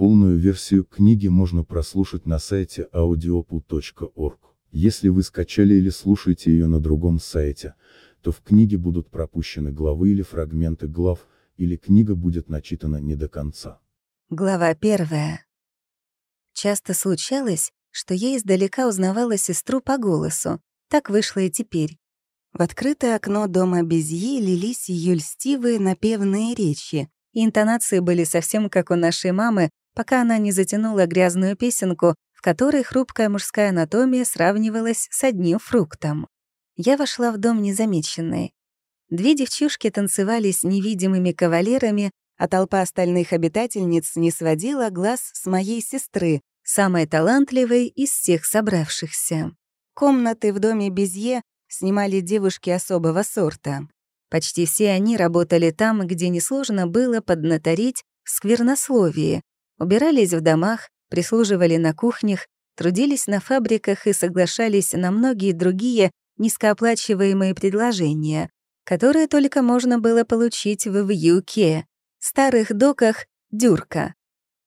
Полную версию книги можно прослушать на сайте audiopu.org. Если вы скачали или слушаете ее на другом сайте, то в книге будут пропущены главы или фрагменты глав, или книга будет начитана не до конца. Глава первая. Часто случалось, что я издалека узнавала сестру по голосу. Так вышло и теперь. В открытое окно дома Безье лились ее льстивые напевные речи. Интонации были совсем как у нашей мамы, пока она не затянула грязную песенку, в которой хрупкая мужская анатомия сравнивалась с одним фруктом. Я вошла в дом незамеченной. Две девчушки танцевали с невидимыми кавалерами, а толпа остальных обитательниц не сводила глаз с моей сестры, самой талантливой из всех собравшихся. Комнаты в доме Безье снимали девушки особого сорта. Почти все они работали там, где несложно было поднаторить в сквернословии, убирались в домах, прислуживали на кухнях, трудились на фабриках и соглашались на многие другие низкооплачиваемые предложения, которые только можно было получить в вьюке, старых доках «Дюрка».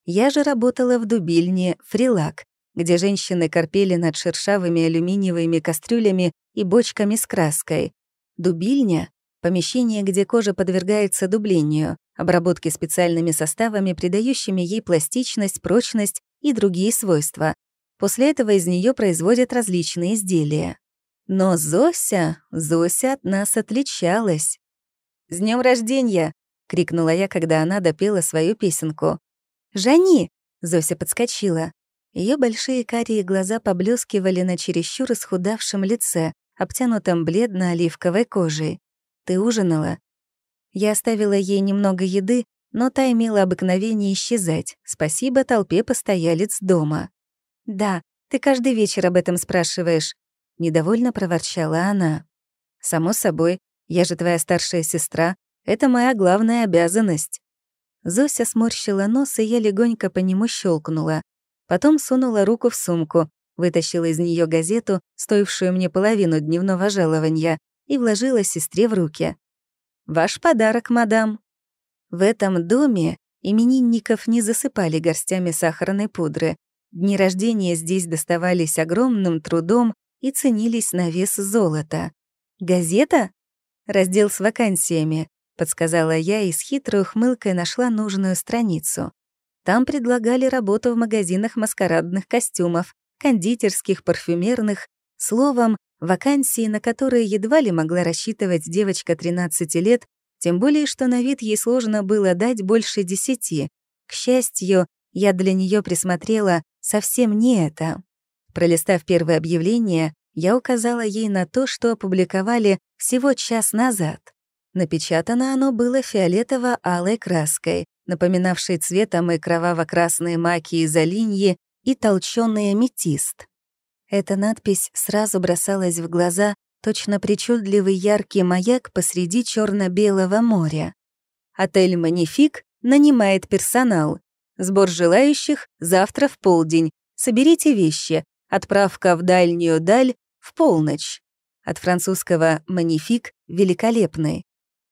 Я же работала в дубильне «Фрилак», где женщины корпели над шершавыми алюминиевыми кастрюлями и бочками с краской. Дубильня — помещение, где кожа подвергается дублению, обработки специальными составами, придающими ей пластичность, прочность и другие свойства. После этого из нее производят различные изделия. Но Зося, Зося от нас отличалась. «С днем рождения!» — крикнула я, когда она допела свою песенку. «Жани!» — Зося подскочила. Ее большие карие глаза поблескивали на чересчур исхудавшем лице, обтянутом бледно-оливковой кожей. «Ты ужинала?» Я оставила ей немного еды, но та имела обыкновение исчезать. Спасибо толпе постоялец дома. «Да, ты каждый вечер об этом спрашиваешь», — недовольно проворчала она. «Само собой, я же твоя старшая сестра, это моя главная обязанность». Зося сморщила нос, и я легонько по нему щелкнула. Потом сунула руку в сумку, вытащила из нее газету, стоившую мне половину дневного жалования, и вложила сестре в руки. Ваш подарок, мадам». В этом доме именинников не засыпали горстями сахарной пудры. Дни рождения здесь доставались огромным трудом и ценились на вес золота. «Газета?» «Раздел с вакансиями», — подсказала я и с хитрой ухмылкой нашла нужную страницу. Там предлагали работу в магазинах маскарадных костюмов, кондитерских, парфюмерных, словом, вакансии, на которые едва ли могла рассчитывать девочка 13 лет, тем более, что на вид ей сложно было дать больше десяти. К счастью, я для нее присмотрела совсем не это. Пролистав первое объявление, я указала ей на то, что опубликовали всего час назад. Напечатано оно было фиолетово-алой краской, напоминавшей цветом и кроваво-красные маки из олиньи и толчёный аметист. Эта надпись сразу бросалась в глаза, точно причудливый яркий маяк посреди черно белого моря. Отель «Манифик» нанимает персонал. Сбор желающих завтра в полдень. Соберите вещи. Отправка в дальнюю даль в полночь. От французского «Манифик» — великолепный.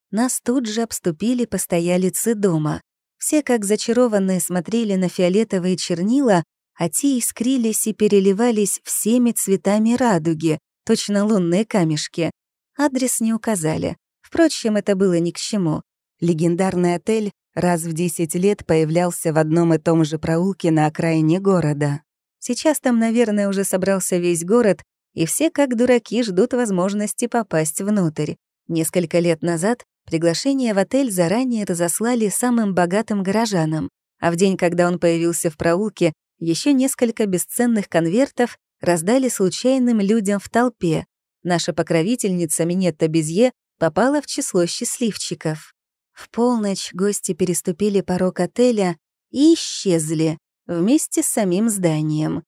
Нас тут же обступили постоялицы дома. Все, как зачарованные, смотрели на фиолетовые чернила, а те искрились и переливались всеми цветами радуги, точно лунные камешки. Адрес не указали. Впрочем, это было ни к чему. Легендарный отель раз в 10 лет появлялся в одном и том же проулке на окраине города. Сейчас там, наверное, уже собрался весь город, и все, как дураки, ждут возможности попасть внутрь. Несколько лет назад приглашение в отель заранее разослали самым богатым горожанам, а в день, когда он появился в проулке, еще несколько бесценных конвертов раздали случайным людям в толпе. Наша покровительница Минетта Безье попала в число счастливчиков. В полночь гости переступили порог отеля и исчезли вместе с самим зданием.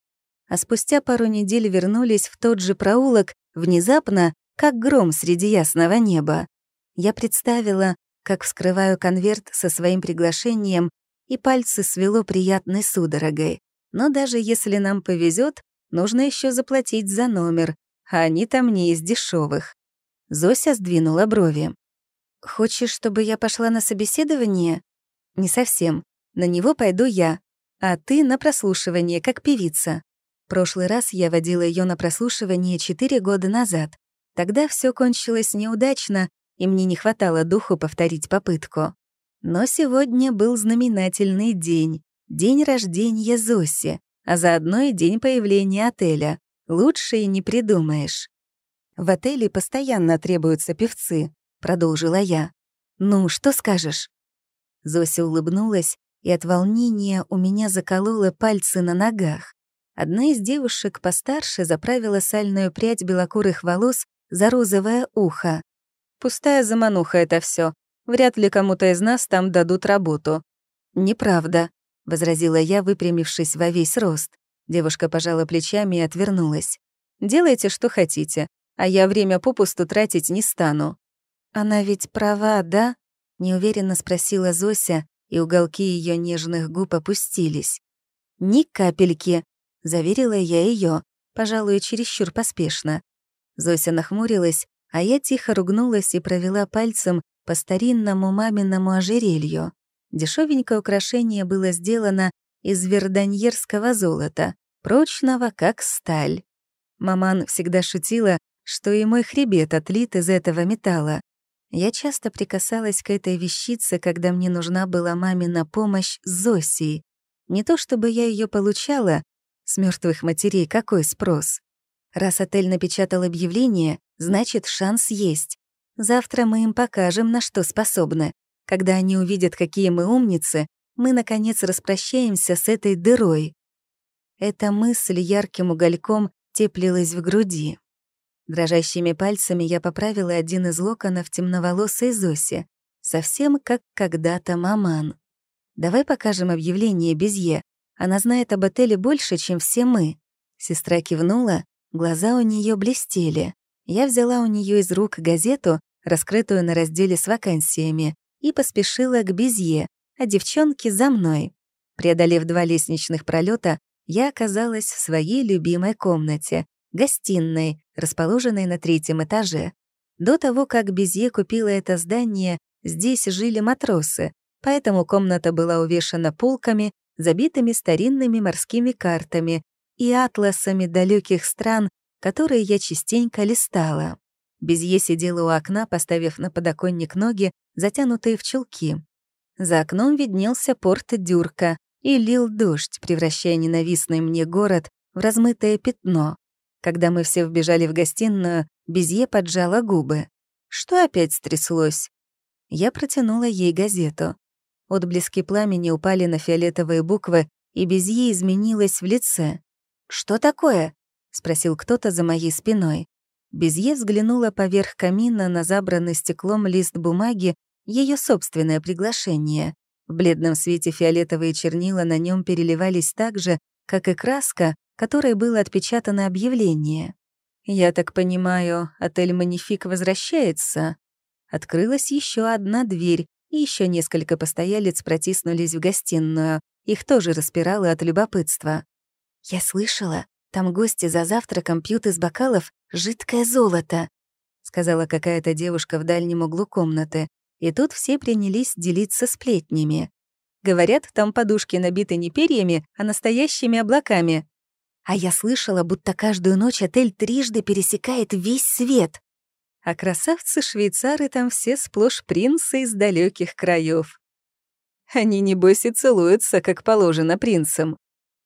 А спустя пару недель вернулись в тот же проулок, внезапно, как гром среди ясного неба. Я представила, как вскрываю конверт со своим приглашением, и пальцы свело приятной судорогой. Но даже если нам повезет, нужно еще заплатить за номер, а они там не из дешевых. Зося сдвинула брови. «Хочешь, чтобы я пошла на собеседование?» «Не совсем. На него пойду я, а ты на прослушивание, как певица. Прошлый раз я водила ее на прослушивание четыре года назад. Тогда все кончилось неудачно, и мне не хватало духу повторить попытку. Но сегодня был знаменательный день день рождения Зоси, а заодно и день появления отеля. Лучше и не придумаешь. «В отеле постоянно требуются певцы», — продолжила я. «Ну, что скажешь?» Зося улыбнулась, и от волнения у меня закололо пальцы на ногах. Одна из девушек постарше заправила сальную прядь белокурых волос за розовое ухо. «Пустая замануха это все. Вряд ли кому-то из нас там дадут работу». «Неправда», — возразила я, выпрямившись во весь рост. Девушка пожала плечами и отвернулась. «Делайте, что хотите, а я время попусту тратить не стану». «Она ведь права, да?» — неуверенно спросила Зося, и уголки ее нежных губ опустились. «Ни капельки», — заверила я ее, пожалуй, чересчур поспешно. Зося нахмурилась, а я тихо ругнулась и провела пальцем по старинному маминому ожерелью. Дешевенькое украшение было сделано из верданьерского золота, прочного, как сталь. Маман всегда шутила, что и мой хребет отлит из этого металла. Я часто прикасалась к этой вещице, когда мне нужна была мамина помощь Зосии. Не то чтобы я ее получала, с мертвых матерей какой спрос. Раз отель напечатал объявление, значит, шанс есть. Завтра мы им покажем, на что способны. Когда они увидят, какие мы умницы, мы, наконец, распрощаемся с этой дырой. Эта мысль ярким угольком теплилась в груди. Дрожащими пальцами я поправила один из локонов темноволосой Зоси, совсем как когда-то маман. «Давай покажем объявление Безье. Она знает об отеле больше, чем все мы». Сестра кивнула, глаза у нее блестели. Я взяла у нее из рук газету, раскрытую на разделе с вакансиями, и поспешила к Безье, а девчонки за мной. Преодолев два лестничных пролета, я оказалась в своей любимой комнате, гостиной, расположенной на третьем этаже. До того, как Безье купила это здание, здесь жили матросы, поэтому комната была увешана полками, забитыми старинными морскими картами и атласами далеких стран, которые я частенько листала. Безье сидела у окна, поставив на подоконник ноги затянутые в чулки. За окном виднелся порт Дюрка, и лил дождь, превращая ненавистный мне город в размытое пятно. Когда мы все вбежали в гостиную, Безье поджала губы. Что опять стряслось? Я протянула ей газету. Отблески пламени упали на фиолетовые буквы, и Безье изменилась в лице. «Что такое?» — спросил кто-то за моей спиной. Безье взглянула поверх камина на забранный стеклом лист бумаги, ее собственное приглашение. В бледном свете фиолетовые чернила на нем переливались так же, как и краска, которой было отпечатано объявление. «Я так понимаю, отель «Манифик» возвращается?» Открылась еще одна дверь, и еще несколько постоялец протиснулись в гостиную. Их тоже распирало от любопытства. «Я слышала, там гости за завтраком пьют из бокалов жидкое золото», — сказала какая-то девушка в дальнем углу комнаты. И тут все принялись делиться сплетнями. Говорят, там подушки набиты не перьями, а настоящими облаками. А я слышала, будто каждую ночь отель трижды пересекает весь свет. А красавцы-швейцары там все сплошь принцы из далеких краев. Они, небось, и целуются, как положено принцам.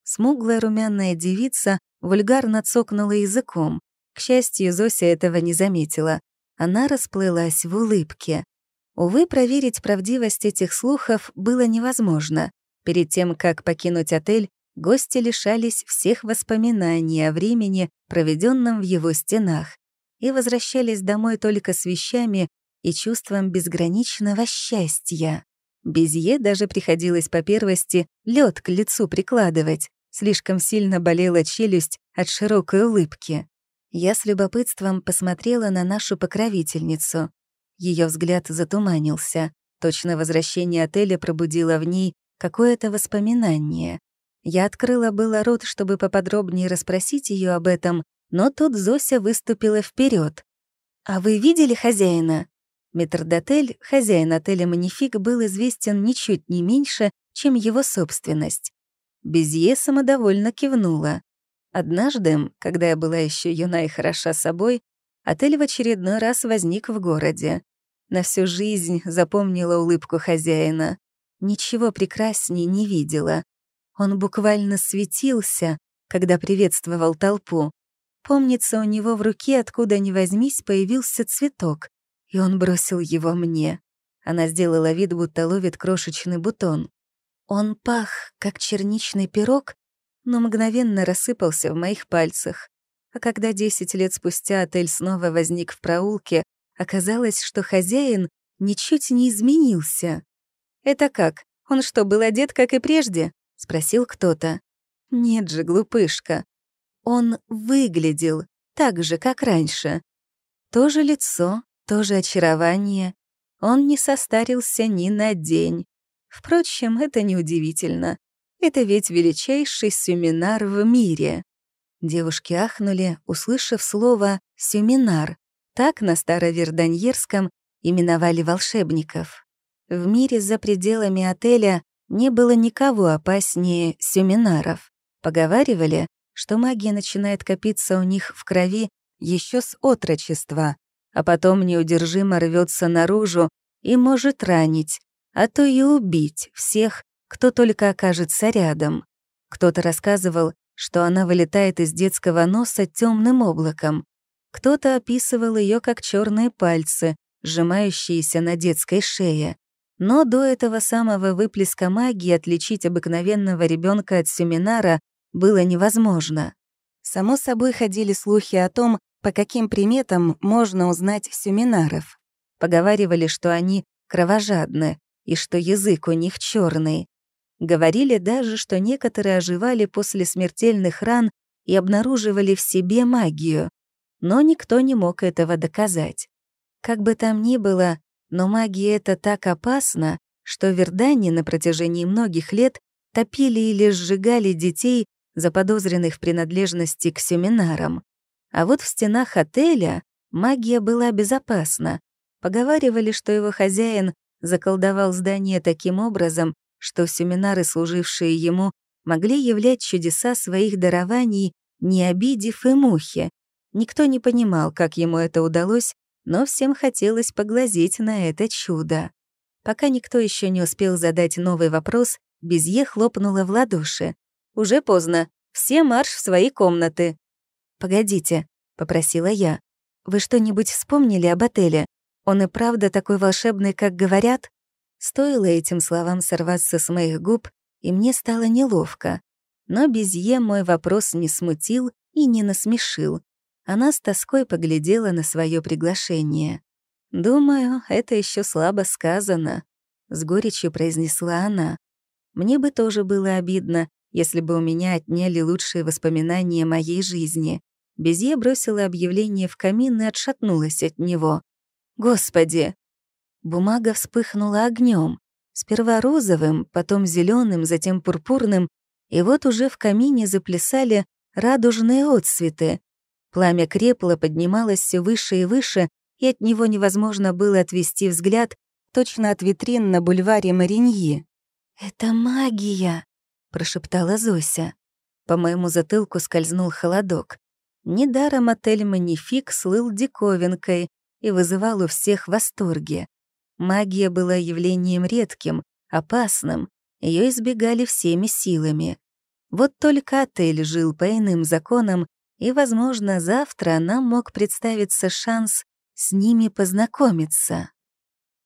Смуглая румяная девица Вульгарно цокнула языком. К счастью, Зося этого не заметила. Она расплылась в улыбке. Увы, проверить правдивость этих слухов было невозможно. Перед тем, как покинуть отель, гости лишались всех воспоминаний о времени, проведенном в его стенах, и возвращались домой только с вещами и чувством безграничного счастья. Безье даже приходилось по первости лед к лицу прикладывать. Слишком сильно болела челюсть от широкой улыбки. Я с любопытством посмотрела на нашу покровительницу. Ее взгляд затуманился. Точно возвращение отеля пробудило в ней какое-то воспоминание. Я открыла было рот, чтобы поподробнее расспросить ее об этом, но тут Зося выступила вперед. «А вы видели хозяина?» Метрдотель, хозяин отеля «Манифик», был известен ничуть не меньше, чем его собственность. Безье самодовольно кивнула. Однажды, когда я была еще юна и хороша собой, отель в очередной раз возник в городе. На всю жизнь запомнила улыбку хозяина. Ничего прекрасней не видела. Он буквально светился, когда приветствовал толпу. Помнится, у него в руке, откуда ни возьмись, появился цветок, и он бросил его мне. Она сделала вид, будто ловит крошечный бутон. Он пах, как черничный пирог, но мгновенно рассыпался в моих пальцах. А когда десять лет спустя отель снова возник в проулке, оказалось, что хозяин ничуть не изменился. «Это как? Он что, был одет, как и прежде?» — спросил кто-то. «Нет же, глупышка. Он выглядел так же, как раньше. То же лицо, то же очарование. Он не состарился ни на день. Впрочем, это неудивительно. Это ведь величайший семинар в мире. Девушки ахнули, услышав слово «семинар». Так на староверданьерском именовали волшебников. В мире за пределами отеля не было никого опаснее семинаров. Поговаривали, что магия начинает копиться у них в крови еще с отрочества, а потом неудержимо рвется наружу и может ранить, а то и убить всех, кто только окажется рядом. Кто-то рассказывал, что она вылетает из детского носа темным облаком. Кто-то описывал ее как черные пальцы, сжимающиеся на детской шее. Но до этого самого выплеска магии отличить обыкновенного ребенка от семинара было невозможно. Само собой ходили слухи о том, по каким приметам можно узнать семинаров. Поговаривали, что они кровожадны, и что язык у них черный. Говорили даже, что некоторые оживали после смертельных ран и обнаруживали в себе магию. Но никто не мог этого доказать. Как бы там ни было, но магия это так опасно, что вердане на протяжении многих лет топили или сжигали детей, заподозренных в принадлежности к семинарам. А вот в стенах отеля магия была безопасна. Поговаривали, что его хозяин заколдовал здание таким образом, что семинары, служившие ему, могли являть чудеса своих дарований, не обидев и мухи. Никто не понимал, как ему это удалось, но всем хотелось поглазеть на это чудо. Пока никто еще не успел задать новый вопрос, Безье хлопнула в ладоши. «Уже поздно. Все марш в свои комнаты». «Погодите», — попросила я. «Вы что-нибудь вспомнили об отеле? Он и правда такой волшебный, как говорят? Стоило этим словам сорваться с моих губ, и мне стало неловко. Но Безье мой вопрос не смутил и не насмешил. Она с тоской поглядела на свое приглашение. «Думаю, это еще слабо сказано», — с горечью произнесла она. «Мне бы тоже было обидно, если бы у меня отняли лучшие воспоминания моей жизни». Безье бросила объявление в камин и отшатнулась от него. Господи!» Бумага вспыхнула огнем, сперва розовым, потом зеленым, затем пурпурным, и вот уже в камине заплясали радужные отсветы. Пламя крепло, поднималось все выше и выше, и от него невозможно было отвести взгляд точно от витрин на бульваре Мариньи. «Это магия!» — прошептала Зося. По моему затылку скользнул холодок. Недаром отель «Манифик» слыл диковинкой, и вызывал у всех восторге. Магия была явлением редким, опасным, ее избегали всеми силами. Вот только отель жил по иным законам, и, возможно, завтра нам мог представиться шанс с ними познакомиться.